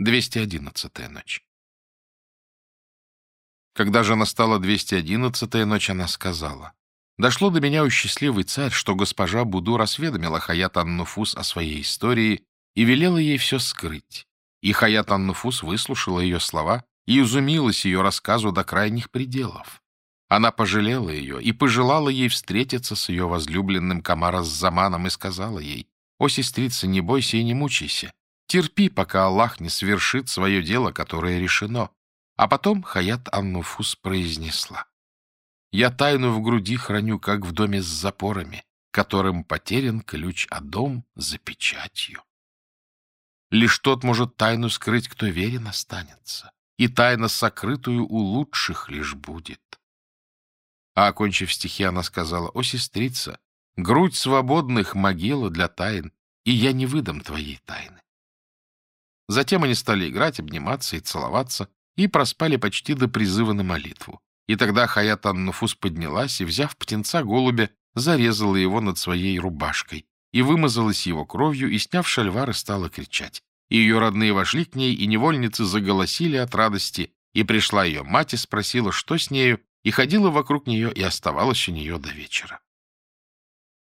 211-я ночь. Когда же настала 211-я ночь, она сказала, «Дошло до меня, у счастливый царь, что госпожа буду рассведомила Хаят Аннуфус о своей истории и велела ей все скрыть. И Хаят Аннуфус выслушала ее слова и изумилась ее рассказу до крайних пределов. Она пожалела ее и пожелала ей встретиться с ее возлюбленным Камара с Заманом и сказала ей, «О, сестрица, не бойся и не мучайся, Терпи, пока Аллах не свершит свое дело, которое решено. А потом Хаят Аннуфус произнесла. «Я тайну в груди храню, как в доме с запорами, которым потерян ключ, а дом за печатью. Лишь тот может тайну скрыть, кто верен останется, и тайна, сокрытую у лучших, лишь будет». А, окончив стихи, она сказала, «О, сестрица, грудь свободных могила для тайн, и я не выдам твоей тайны. Затем они стали играть, обниматься и целоваться, и проспали почти до призыва на молитву. И тогда Хаят Аннуфус поднялась и, взяв птенца голубя, зарезала его над своей рубашкой и вымазалась его кровью, и, сняв шальвары, стала кричать. И ее родные вошли к ней, и невольницы заголосили от радости, и пришла ее мать и спросила, что с нею, и ходила вокруг нее и оставалась у нее до вечера.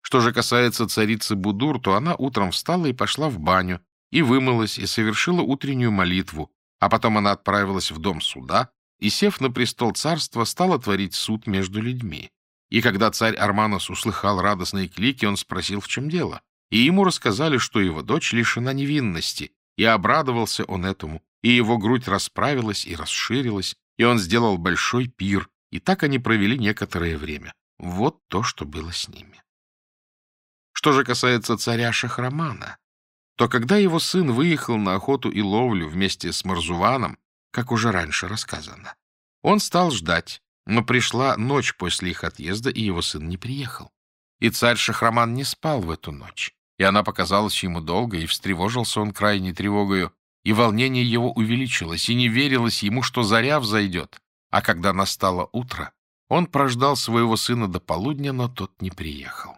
Что же касается царицы Будур, то она утром встала и пошла в баню, и вымылась, и совершила утреннюю молитву, а потом она отправилась в дом суда и, сев на престол царства, стала творить суд между людьми. И когда царь Арманос услыхал радостные клики, он спросил, в чем дело. И ему рассказали, что его дочь лишена невинности, и обрадовался он этому, и его грудь расправилась и расширилась, и он сделал большой пир, и так они провели некоторое время. Вот то, что было с ними. Что же касается царя Шахрамана, то когда его сын выехал на охоту и ловлю вместе с Марзуваном, как уже раньше рассказано, он стал ждать, но пришла ночь после их отъезда, и его сын не приехал. И царь Шахраман не спал в эту ночь, и она показалась ему долго, и встревожился он крайней тревогою, и волнение его увеличилось, и не верилось ему, что заря взойдет. А когда настало утро, он прождал своего сына до полудня, но тот не приехал.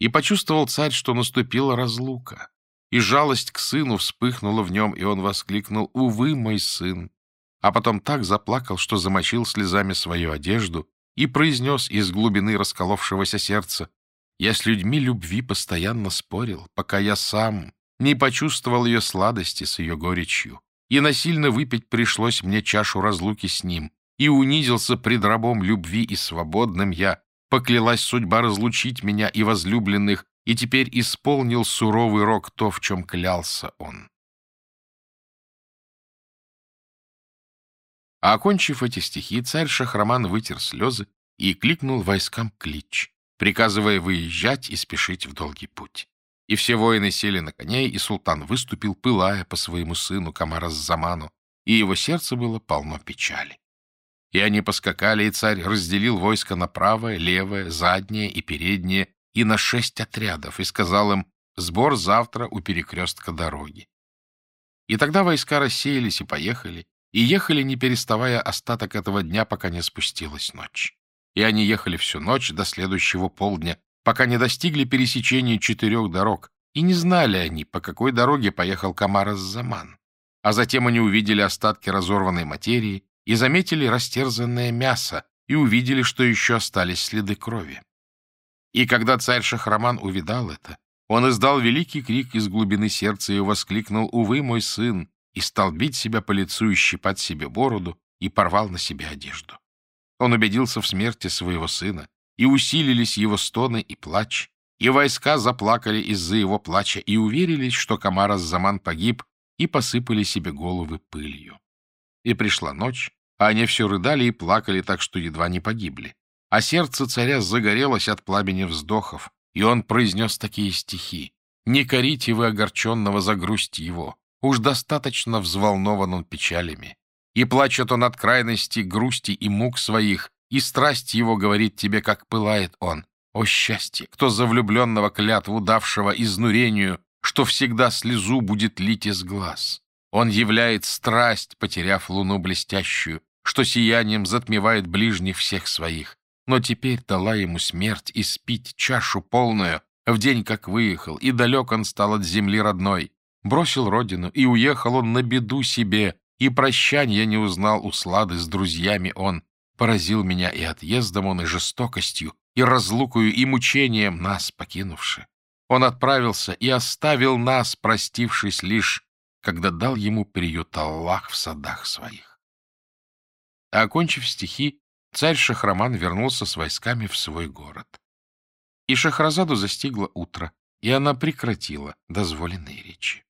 И почувствовал царь, что наступила разлука, и жалость к сыну вспыхнула в нем, и он воскликнул «Увы, мой сын!» А потом так заплакал, что замочил слезами свою одежду и произнес из глубины расколовшегося сердца «Я с людьми любви постоянно спорил, пока я сам не почувствовал ее сладости с ее горечью, и насильно выпить пришлось мне чашу разлуки с ним, и унизился пред рабом любви и свободным я, поклялась судьба разлучить меня и возлюбленных, и теперь исполнил суровый рок то, в чем клялся он. А окончив эти стихи, царь Шахраман вытер слезы и кликнул войскам клич, приказывая выезжать и спешить в долгий путь. И все воины сели на коней, и султан выступил, пылая по своему сыну Камараззаману, и его сердце было полно печали. И они поскакали, и царь разделил войско на правое, левое, заднее и переднее, и на шесть отрядов и сказал им «Сбор завтра у перекрестка дороги». И тогда войска рассеялись и поехали, и ехали, не переставая остаток этого дня, пока не спустилась ночь. И они ехали всю ночь до следующего полдня, пока не достигли пересечения четырех дорог, и не знали они, по какой дороге поехал Камар заман А затем они увидели остатки разорванной материи и заметили растерзанное мясо, и увидели, что еще остались следы крови. И когда царь Шахраман увидал это, он издал великий крик из глубины сердца и воскликнул «Увы, мой сын!» и стал бить себя по лицу и щипать себе бороду и порвал на себе одежду. Он убедился в смерти своего сына, и усилились его стоны и плач, и войска заплакали из-за его плача и уверились, что Камар заман погиб, и посыпали себе головы пылью. И пришла ночь, а они все рыдали и плакали так, что едва не погибли а сердце царя загорелось от пламени вздохов, и он произнес такие стихи. «Не корите вы огорченного за грусть его, уж достаточно взволнован он печалями. И плачет он от крайности грусти и мук своих, и страсть его говорит тебе, как пылает он. О счастье, кто за влюбленного клятву давшего изнурению, что всегда слезу будет лить из глаз. Он являет страсть, потеряв луну блестящую, что сиянием затмевает ближних всех своих но теперь дала ему смерть и спить чашу полную в день, как выехал, и далек он стал от земли родной. Бросил родину, и уехал он на беду себе, и прощанья не узнал у Слады с друзьями он. Поразил меня и отъездом он, и жестокостью, и разлукою, и мучением нас покинувши. Он отправился и оставил нас, простившись лишь, когда дал ему приют Аллах в садах своих. А окончив стихи, царь Шахраман вернулся с войсками в свой город. И Шахразаду застигло утро, и она прекратила дозволенные речи.